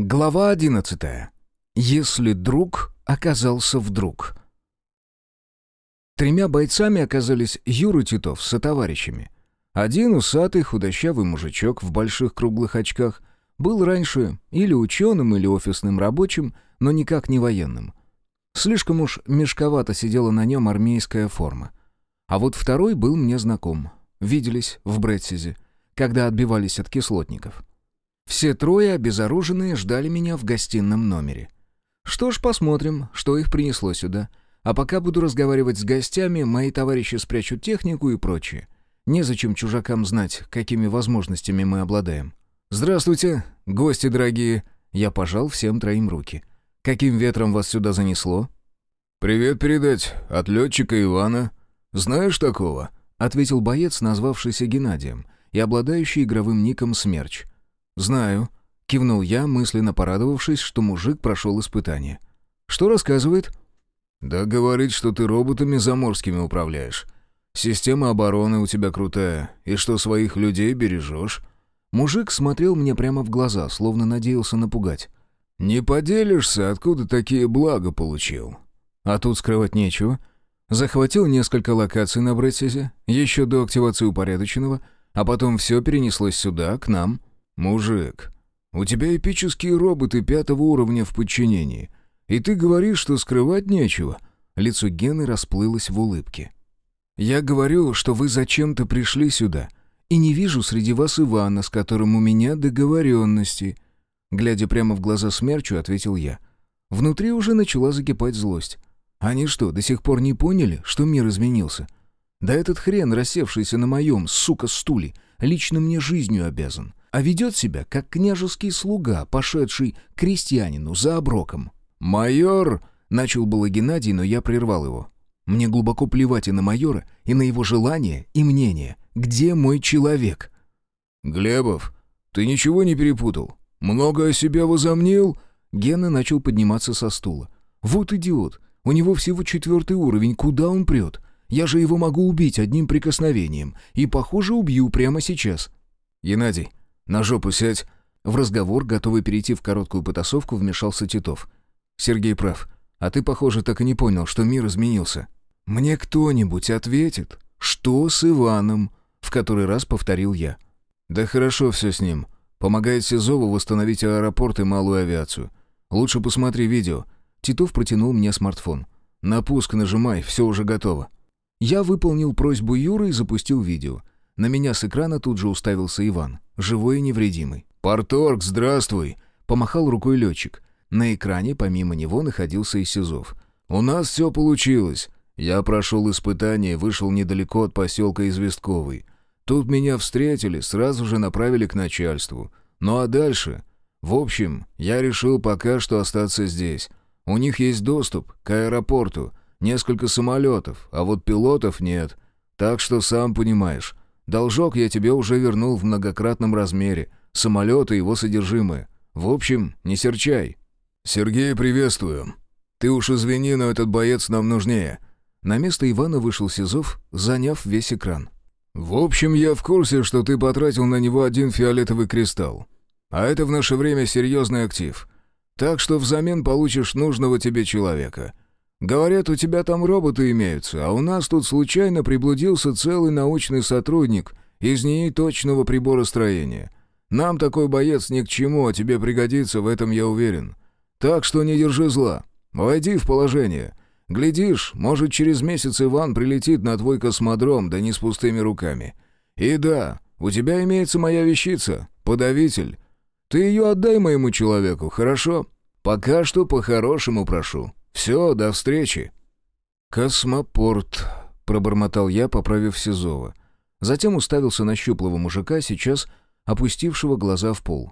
Глава одиннадцатая. Если друг оказался вдруг. Тремя бойцами оказались Юра Титов с сотоварищами. Один усатый худощавый мужичок в больших круглых очках был раньше или ученым, или офисным рабочим, но никак не военным. Слишком уж мешковато сидела на нем армейская форма. А вот второй был мне знаком. Виделись в Бретсизе, когда отбивались от кислотников. Все трое, обезоруженные, ждали меня в гостином номере. Что ж, посмотрим, что их принесло сюда. А пока буду разговаривать с гостями, мои товарищи спрячут технику и прочее. Незачем чужакам знать, какими возможностями мы обладаем. «Здравствуйте, гости дорогие!» Я пожал всем троим руки. «Каким ветром вас сюда занесло?» «Привет передать от летчика Ивана. Знаешь такого?» — ответил боец, назвавшийся Геннадием и обладающий игровым ником «Смерч». «Знаю», — кивнул я, мысленно порадовавшись, что мужик прошел испытание. «Что рассказывает?» «Да говорит, что ты роботами заморскими управляешь. Система обороны у тебя крутая, и что своих людей бережешь». Мужик смотрел мне прямо в глаза, словно надеялся напугать. «Не поделишься, откуда такие блага получил?» А тут скрывать нечего. Захватил несколько локаций на Брэдсизе, еще до активации упорядоченного, а потом все перенеслось сюда, к нам. «Мужик, у тебя эпические роботы пятого уровня в подчинении, и ты говоришь, что скрывать нечего». Лицо Гены расплылось в улыбке. «Я говорю, что вы зачем-то пришли сюда, и не вижу среди вас Ивана, с которым у меня договоренности». Глядя прямо в глаза смерчу, ответил я. Внутри уже начала закипать злость. Они что, до сих пор не поняли, что мир изменился? Да этот хрен, рассевшийся на моем, сука, стуле, лично мне жизнью обязан а ведет себя, как княжеский слуга, пошедший крестьянину за оброком. «Майор!» — начал было Геннадий, но я прервал его. «Мне глубоко плевать и на майора, и на его желания и мнение. Где мой человек?» «Глебов, ты ничего не перепутал? Много о себе возомнил?» Гена начал подниматься со стула. «Вот идиот! У него всего четвертый уровень, куда он прет? Я же его могу убить одним прикосновением, и, похоже, убью прямо сейчас». «Геннадий, «На жопу сядь!» В разговор, готовый перейти в короткую потасовку, вмешался Титов. «Сергей прав. А ты, похоже, так и не понял, что мир изменился. Мне кто-нибудь ответит, что с Иваном?» В который раз повторил я. «Да хорошо все с ним. Помогает Сизову восстановить аэропорт и малую авиацию. Лучше посмотри видео». Титов протянул мне смартфон. «На пуск нажимай, все уже готово». Я выполнил просьбу Юры и запустил видео. На меня с экрана тут же уставился Иван, живой и невредимый. «Порторг, здравствуй!» — помахал рукой летчик. На экране помимо него находился и Сизов. «У нас все получилось. Я прошел испытание и вышел недалеко от поселка Известковый. Тут меня встретили, сразу же направили к начальству. Ну а дальше? В общем, я решил пока что остаться здесь. У них есть доступ к аэропорту, несколько самолетов, а вот пилотов нет. Так что сам понимаешь, Должок я тебе уже вернул в многократном размере. Самолет и его содержимое. В общем, не серчай». «Сергей, приветствую. Ты уж извини, но этот боец нам нужнее». На место Ивана вышел Сизов, заняв весь экран. «В общем, я в курсе, что ты потратил на него один фиолетовый кристалл. А это в наше время серьезный актив. Так что взамен получишь нужного тебе человека. Говорят, у тебя там роботы имеются, а у нас тут случайно приблудился целый научный сотрудник из НИИ точного приборостроения. Нам такой боец ни к чему, а тебе пригодится, в этом я уверен. Так что не держи зла. Войди в положение. Глядишь, может, через месяц Иван прилетит на твой космодром, да не с пустыми руками. И да, у тебя имеется моя вещица, подавитель. Ты ее отдай моему человеку, хорошо? Пока что по-хорошему прошу. Все, до встречи». «Космопорт», — пробормотал я, поправив Сизова. Затем уставился на щуплого мужика, сейчас опустившего глаза в пол.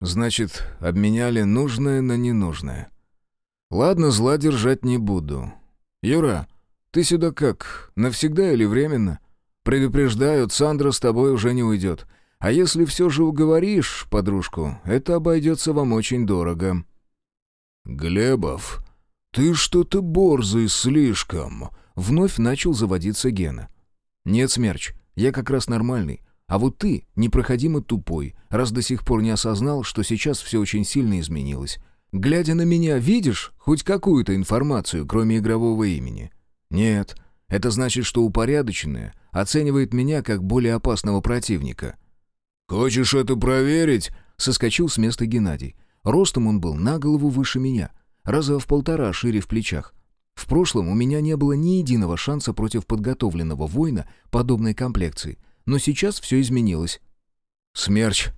«Значит, обменяли нужное на ненужное. Ладно, зла держать не буду. Юра, ты сюда как, навсегда или временно? Предупреждаю, Сандра с тобой уже не уйдет. А если все же уговоришь подружку, это обойдется вам очень дорого». «Глебов», «Ты что-то борзый слишком», — вновь начал заводиться Гена. «Нет, Смерч, я как раз нормальный. А вот ты непроходимо тупой, раз до сих пор не осознал, что сейчас все очень сильно изменилось. Глядя на меня, видишь хоть какую-то информацию, кроме игрового имени? Нет, это значит, что упорядоченное оценивает меня как более опасного противника. «Хочешь это проверить?» — соскочил с места Геннадий. Ростом он был на голову выше меня, раза в полтора шире в плечах. В прошлом у меня не было ни единого шанса против подготовленного воина подобной комплекции, но сейчас все изменилось. «Смерч,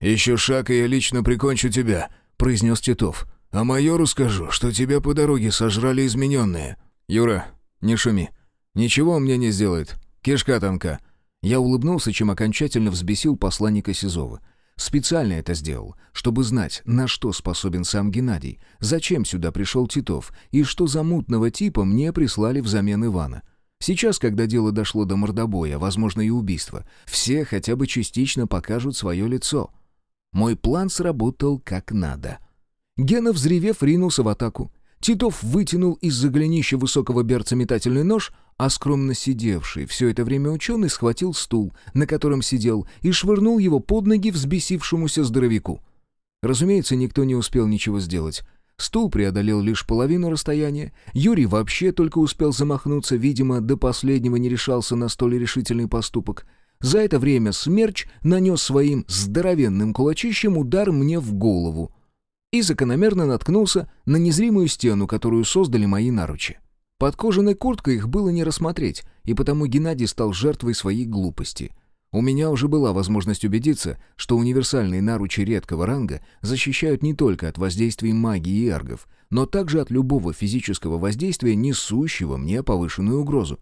еще шаг, и я лично прикончу тебя», — произнес Титов. «А майору скажу, что тебя по дороге сожрали измененные». «Юра, не шуми. Ничего он мне не сделает. Кишка тонка». Я улыбнулся, чем окончательно взбесил посланника Сизова. Специально это сделал, чтобы знать, на что способен сам Геннадий, зачем сюда пришел Титов и что за мутного типа мне прислали взамен Ивана. Сейчас, когда дело дошло до мордобоя, возможно и убийства, все хотя бы частично покажут свое лицо. Мой план сработал как надо. Гена, взревев, ринулся в атаку. Титов вытянул из-за голенища высокого берца метательный нож, а скромно сидевший все это время ученый схватил стул, на котором сидел, и швырнул его под ноги взбесившемуся здоровяку. Разумеется, никто не успел ничего сделать. Стул преодолел лишь половину расстояния. Юрий вообще только успел замахнуться, видимо, до последнего не решался на столь решительный поступок. За это время смерч нанес своим здоровенным кулачищем удар мне в голову и закономерно наткнулся на незримую стену, которую создали мои наручи. Под кожаной курткой их было не рассмотреть, и потому Геннадий стал жертвой своей глупости. У меня уже была возможность убедиться, что универсальные наручи редкого ранга защищают не только от воздействий магии и эргов, но также от любого физического воздействия, несущего мне повышенную угрозу.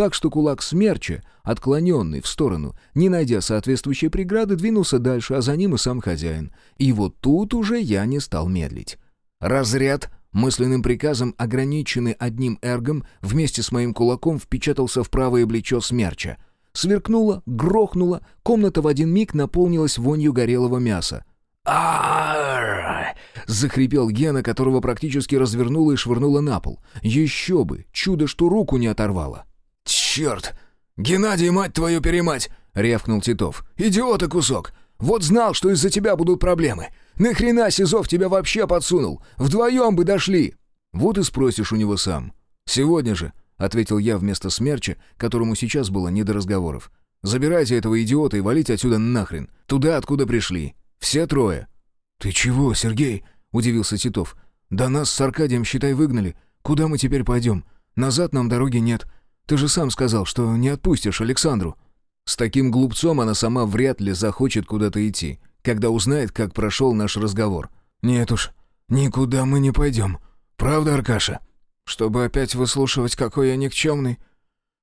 Так что кулак смерча, отклоненный в сторону, не найдя соответствующей преграды, двинулся дальше, а за ним и сам хозяин. И вот тут уже я не стал медлить. «Разряд!» Мысленным приказом, ограниченный одним эргом, вместе с моим кулаком впечатался в правое плечо смерча. Сверкнуло, грохнуло, комната в один миг наполнилась вонью горелого мяса. а захрипел Гена, которого практически развернуло и швырнуло на пол. «Еще бы! Чудо, что руку не оторвало!» «Черт! Геннадий, мать твою перемать!» — рявкнул Титов. «Идиота кусок! Вот знал, что из-за тебя будут проблемы! Нахрена Сизов тебя вообще подсунул? Вдвоем бы дошли!» «Вот и спросишь у него сам. Сегодня же», — ответил я вместо смерча, которому сейчас было не до разговоров. «Забирайте этого идиота и валите отсюда нахрен. Туда, откуда пришли. Все трое». «Ты чего, Сергей?» — удивился Титов. «Да нас с Аркадием, считай, выгнали. Куда мы теперь пойдем? Назад нам дороги нет. Ты же сам сказал, что не отпустишь Александру». С таким глупцом она сама вряд ли захочет куда-то идти, когда узнает, как прошел наш разговор. «Нет уж, никуда мы не пойдем. Правда, Аркаша?» «Чтобы опять выслушивать, какой я никчемный,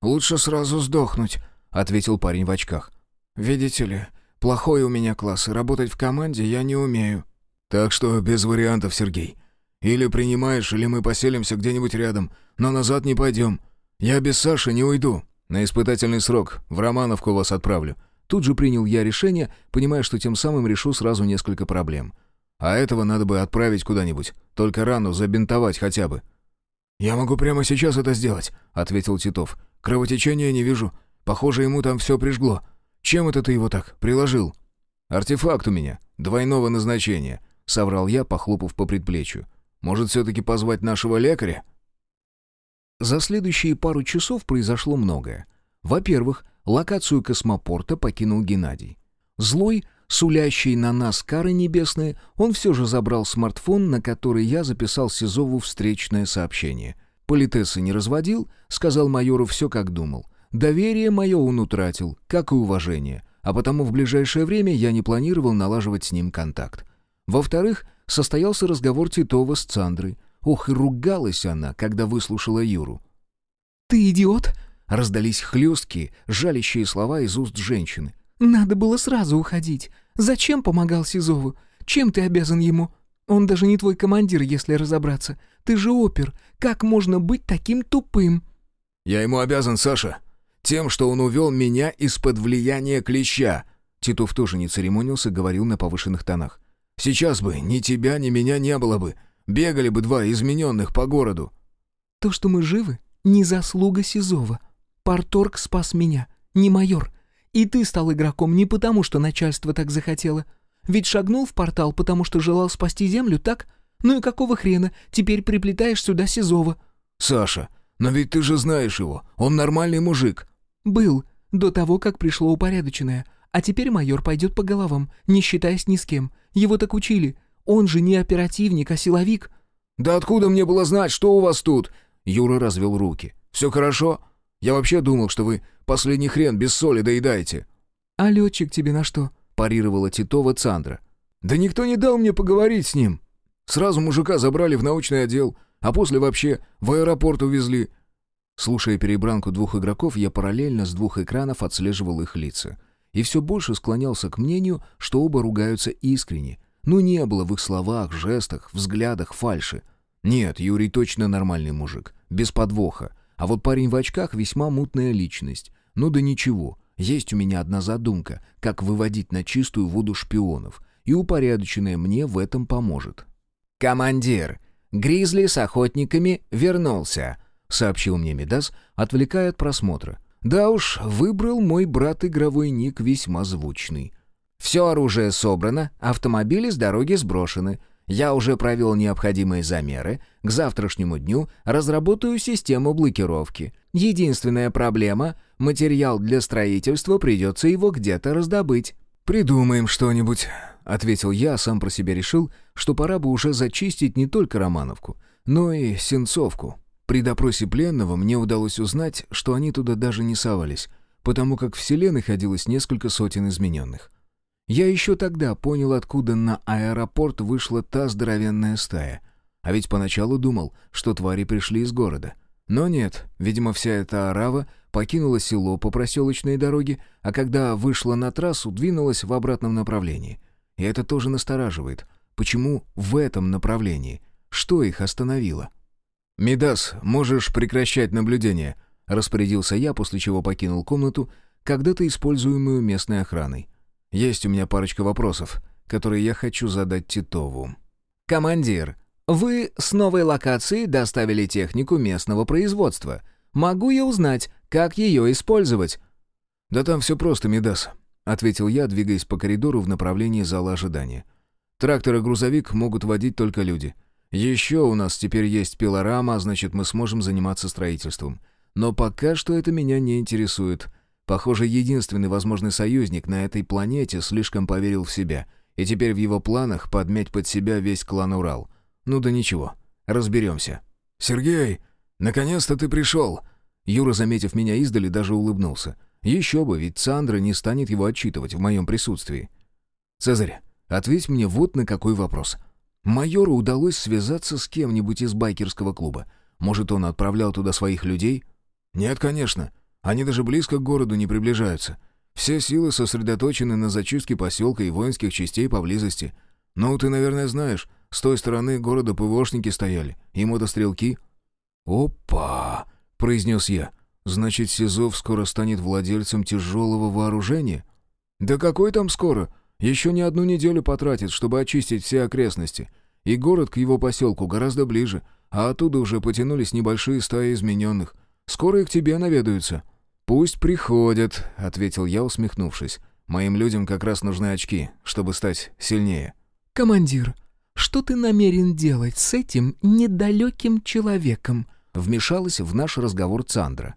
лучше сразу сдохнуть», — ответил парень в очках. «Видите ли, плохой у меня класс, и работать в команде я не умею». «Так что без вариантов, Сергей. Или принимаешь, или мы поселимся где-нибудь рядом, но назад не пойдем. «Я без Саши не уйду. На испытательный срок. В Романовку вас отправлю». Тут же принял я решение, понимая, что тем самым решу сразу несколько проблем. А этого надо бы отправить куда-нибудь. Только рану забинтовать хотя бы. «Я могу прямо сейчас это сделать», — ответил Титов. «Кровотечения не вижу. Похоже, ему там все прижгло. Чем это ты его так приложил?» «Артефакт у меня. Двойного назначения», — соврал я, похлопав по предплечью. «Может, все-таки позвать нашего лекаря?» За следующие пару часов произошло многое. Во-первых, локацию космопорта покинул Геннадий. Злой, сулящий на нас кары небесные, он все же забрал смартфон, на который я записал Сизову встречное сообщение. Политессы не разводил, сказал майору все как думал. Доверие мое он утратил, как и уважение, а потому в ближайшее время я не планировал налаживать с ним контакт. Во-вторых, состоялся разговор Титова с Цандрой. Ох, и ругалась она, когда выслушала Юру. «Ты идиот?» — раздались хлесткие, жалящие слова из уст женщины. «Надо было сразу уходить. Зачем помогал Сизову? Чем ты обязан ему? Он даже не твой командир, если разобраться. Ты же опер. Как можно быть таким тупым?» «Я ему обязан, Саша. Тем, что он увел меня из-под влияния клеща». Титов тоже не церемонился, говорил на повышенных тонах. «Сейчас бы ни тебя, ни меня не было бы. Бегали бы два измененных по городу». «То, что мы живы, не заслуга Сизова. Парторг спас меня, не майор. И ты стал игроком не потому, что начальство так захотело. Ведь шагнул в портал, потому что желал спасти Землю, так? Ну и какого хрена теперь приплетаешь сюда Сизова?» «Саша, но ведь ты же знаешь его. Он нормальный мужик». «Был, до того, как пришло упорядоченное. А теперь майор пойдет по головам, не считаясь ни с кем. Его так учили. Он же не оперативник, а силовик». «Да откуда мне было знать, что у вас тут?» Юра развел руки. «Все хорошо? Я вообще думал, что вы последний хрен без соли доедаете». «А летчик тебе на что?» парировала Титова Цандра. «Да никто не дал мне поговорить с ним. Сразу мужика забрали в научный отдел, а после вообще в аэропорт увезли». Слушая перебранку двух игроков, я параллельно с двух экранов отслеживал их лица. И все больше склонялся к мнению, что оба ругаются искренне. Ну не было в их словах, жестах, взглядах фальши. Нет, Юрий точно нормальный мужик, без подвоха. А вот парень в очках весьма мутная личность. Ну да ничего, есть у меня одна задумка, как выводить на чистую воду шпионов, и упорядоченная мне в этом поможет. «Командир, Гризли с охотниками вернулся», — сообщил мне Медас, отвлекая от просмотра. Да уж, выбрал мой брат игровой ник весьма звучный. «Все оружие собрано, автомобили с дороги сброшены. Я уже провел необходимые замеры. К завтрашнему дню разработаю систему блокировки. Единственная проблема — материал для строительства придется его где-то раздобыть». «Придумаем что-нибудь», — ответил я, сам про себя решил, что пора бы уже зачистить не только Романовку, но и Сенцовку. При допросе пленного мне удалось узнать, что они туда даже не совались, потому как в селе находилось несколько сотен измененных. Я еще тогда понял, откуда на аэропорт вышла та здоровенная стая. А ведь поначалу думал, что твари пришли из города. Но нет, видимо, вся эта арава покинула село по проселочной дороге, а когда вышла на трассу, двинулась в обратном направлении. И это тоже настораживает. Почему в этом направлении? Что их остановило? «Мидас, можешь прекращать наблюдение», — распорядился я, после чего покинул комнату, когда-то используемую местной охраной. Есть у меня парочка вопросов, которые я хочу задать Титову. «Командир, вы с новой локации доставили технику местного производства. Могу я узнать, как ее использовать?» «Да там все просто, Медас», — ответил я, двигаясь по коридору в направлении зала ожидания. «Трактор и грузовик могут водить только люди. Еще у нас теперь есть пилорама, значит, мы сможем заниматься строительством. Но пока что это меня не интересует. Похоже, единственный возможный союзник на этой планете слишком поверил в себя, и теперь в его планах подмять под себя весь клан Урал. Ну да ничего, разберемся. «Сергей, наконец-то ты пришел!» Юра, заметив меня издали, даже улыбнулся. Еще бы, ведь Сандра не станет его отчитывать в моем присутствии. «Цезарь, ответь мне вот на какой вопрос. Майору удалось связаться с кем-нибудь из байкерского клуба. Может, он отправлял туда своих людей?» «Нет, конечно. Они даже близко к городу не приближаются. Все силы сосредоточены на зачистке поселка и воинских частей поблизости. Ну, ты, наверное, знаешь, с той стороны города ПВОшники стояли, и мотострелки». «Опа!» — произнес я. «Значит, Сизов скоро станет владельцем тяжелого вооружения?» «Да какой там скоро? Еще не одну неделю потратит, чтобы очистить все окрестности. И город к его поселку гораздо ближе, а оттуда уже потянулись небольшие стаи измененных. Скоро и к тебе наведаются». «Пусть приходят», — ответил я, усмехнувшись. «Моим людям как раз нужны очки, чтобы стать сильнее». «Командир, что ты намерен делать с этим недалеким человеком?» — вмешалась в наш разговор Цандра.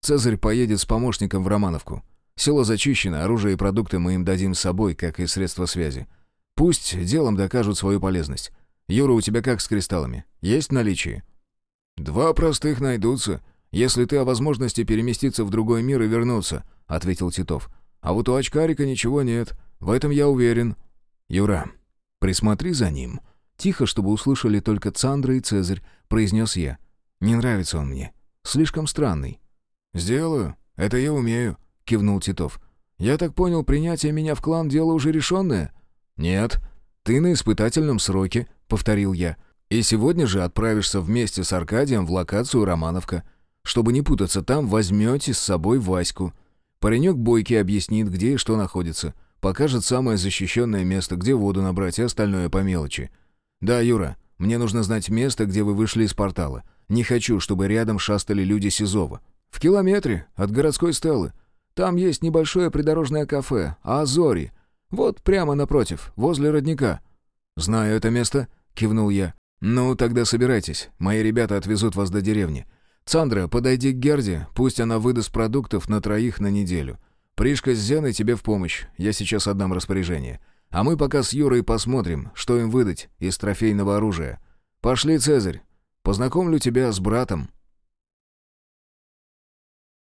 «Цезарь поедет с помощником в Романовку. Село зачищено, оружие и продукты мы им дадим с собой, как и средства связи. Пусть делом докажут свою полезность. Юра, у тебя как с кристаллами? Есть наличие?» «Два простых найдутся», если ты о возможности переместиться в другой мир и вернуться», — ответил Титов. «А вот у очкарика ничего нет. В этом я уверен». «Юра, присмотри за ним». Тихо, чтобы услышали только Цандра и Цезарь, произнес я. «Не нравится он мне. Слишком странный». «Сделаю. Это я умею», — кивнул Титов. «Я так понял, принятие меня в клан — дело уже решенное?» «Нет. Ты на испытательном сроке», — повторил я. «И сегодня же отправишься вместе с Аркадием в локацию Романовка. Чтобы не путаться там, возьмете с собой Ваську. Паренек бойкий объяснит, где и что находится. Покажет самое защищенное место, где воду набрать и остальное по мелочи. Да, Юра, мне нужно знать место, где вы вышли из портала. Не хочу, чтобы рядом шастали люди Сизова. В километре от городской стелы. Там есть небольшое придорожное кафе «Азори». Вот прямо напротив, возле родника». «Знаю это место», — кивнул я. «Ну, тогда собирайтесь. Мои ребята отвезут вас до деревни. Цандра, подойди к Герде, пусть она выдаст продуктов на троих на неделю. Пришка с Зеной тебе в помощь, я сейчас отдам распоряжение. А мы пока с Юрой посмотрим, что им выдать из трофейного оружия. Пошли, Цезарь, познакомлю тебя с братом».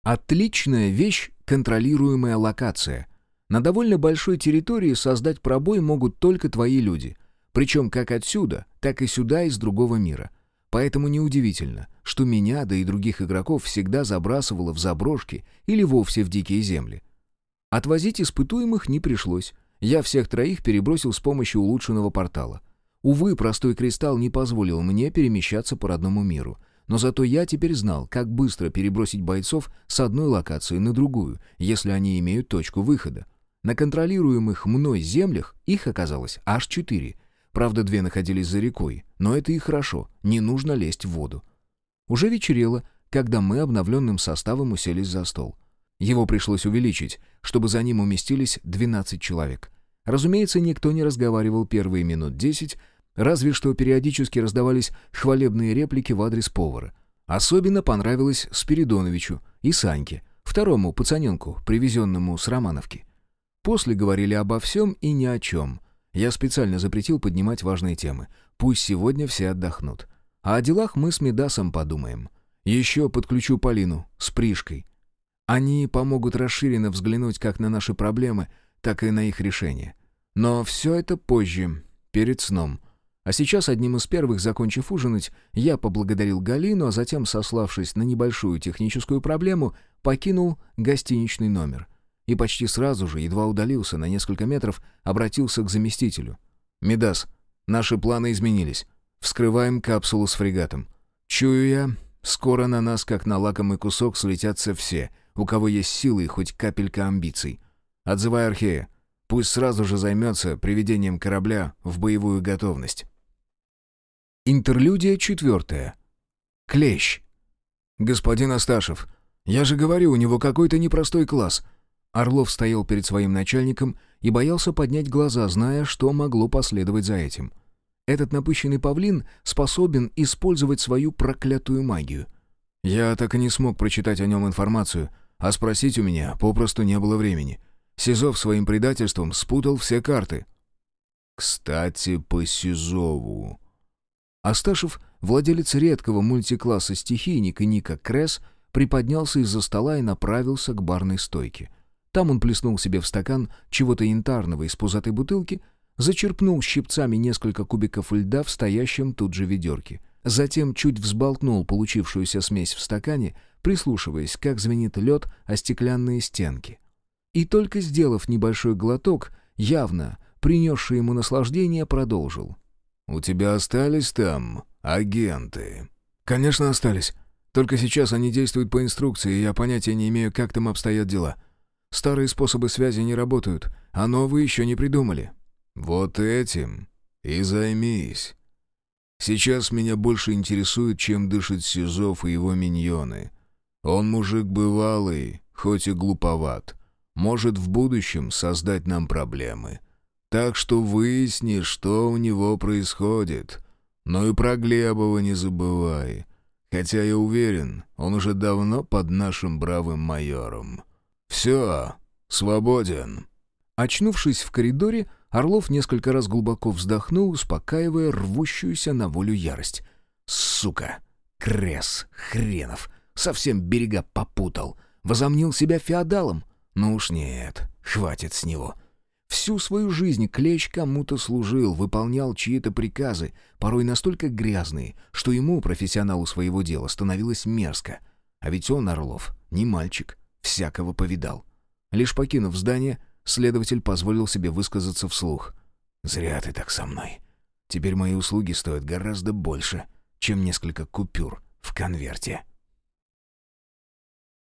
Отличная вещь — контролируемая локация. На довольно большой территории создать пробой могут только твои люди. Причем как отсюда, так и сюда из другого мира. Поэтому неудивительно, что меня, да и других игроков всегда забрасывало в заброшки или вовсе в дикие земли. Отвозить испытуемых не пришлось. Я всех троих перебросил с помощью улучшенного портала. Увы, простой кристалл не позволил мне перемещаться по родному миру — но зато я теперь знал, как быстро перебросить бойцов с одной локации на другую, если они имеют точку выхода. На контролируемых мной землях их оказалось аж четыре. Правда, две находились за рекой, но это и хорошо, не нужно лезть в воду. Уже вечерело, когда мы обновленным составом уселись за стол. Его пришлось увеличить, чтобы за ним уместились 12 человек. Разумеется, никто не разговаривал первые минут десять, Разве что периодически раздавались хвалебные реплики в адрес повара. Особенно понравилось Спиридоновичу и Саньке, второму пацаненку, привезенному с Романовки. После говорили обо всем и ни о чем. Я специально запретил поднимать важные темы. Пусть сегодня все отдохнут. А о делах мы с Медасом подумаем. Еще подключу Полину с Пришкой. Они помогут расширенно взглянуть как на наши проблемы, так и на их решение. Но все это позже, перед сном — а сейчас, одним из первых, закончив ужинать, я поблагодарил Галину, а затем, сославшись на небольшую техническую проблему, покинул гостиничный номер. И почти сразу же, едва удалился на несколько метров, обратился к заместителю. «Медас, наши планы изменились. Вскрываем капсулу с фрегатом. Чую я, скоро на нас, как на лакомый кусок, слетятся все, у кого есть силы и хоть капелька амбиций. Отзывай Архея. Пусть сразу же займется приведением корабля в боевую готовность». Интерлюдия четвертая. Клещ. «Господин Асташев, я же говорю, у него какой-то непростой класс». Орлов стоял перед своим начальником и боялся поднять глаза, зная, что могло последовать за этим. Этот напыщенный павлин способен использовать свою проклятую магию. Я так и не смог прочитать о нем информацию, а спросить у меня попросту не было времени. Сизов своим предательством спутал все карты. «Кстати, по Сизову», Асташев, владелец редкого мультикласса стихийника Ника Кресс, приподнялся из-за стола и направился к барной стойке. Там он плеснул себе в стакан чего-то янтарного из пузатой бутылки, зачерпнул щипцами несколько кубиков льда в стоящем тут же ведерке. Затем чуть взболтнул получившуюся смесь в стакане, прислушиваясь, как звенит лед о стеклянные стенки. И только сделав небольшой глоток, явно принесший ему наслаждение, продолжил. «У тебя остались там агенты?» «Конечно, остались. Только сейчас они действуют по инструкции, и я понятия не имею, как там обстоят дела. Старые способы связи не работают, а новые еще не придумали». «Вот этим и займись. Сейчас меня больше интересует, чем дышит Сизов и его миньоны. Он мужик бывалый, хоть и глуповат. Может в будущем создать нам проблемы. Так что выясни, что у него происходит. Но и про Глебова не забывай. Хотя я уверен, он уже давно под нашим бравым майором. Все, свободен». Очнувшись в коридоре, Орлов несколько раз глубоко вздохнул, успокаивая рвущуюся на волю ярость. «Сука! Крес! Хренов! Совсем берега попутал! Возомнил себя феодалом? Ну уж нет, хватит с него!» Всю свою жизнь Клещ кому-то служил, выполнял чьи-то приказы, порой настолько грязные, что ему, профессионалу своего дела, становилось мерзко. А ведь он, Орлов, не мальчик, всякого повидал. Лишь покинув здание, следователь позволил себе высказаться вслух. «Зря ты так со мной. Теперь мои услуги стоят гораздо больше, чем несколько купюр в конверте».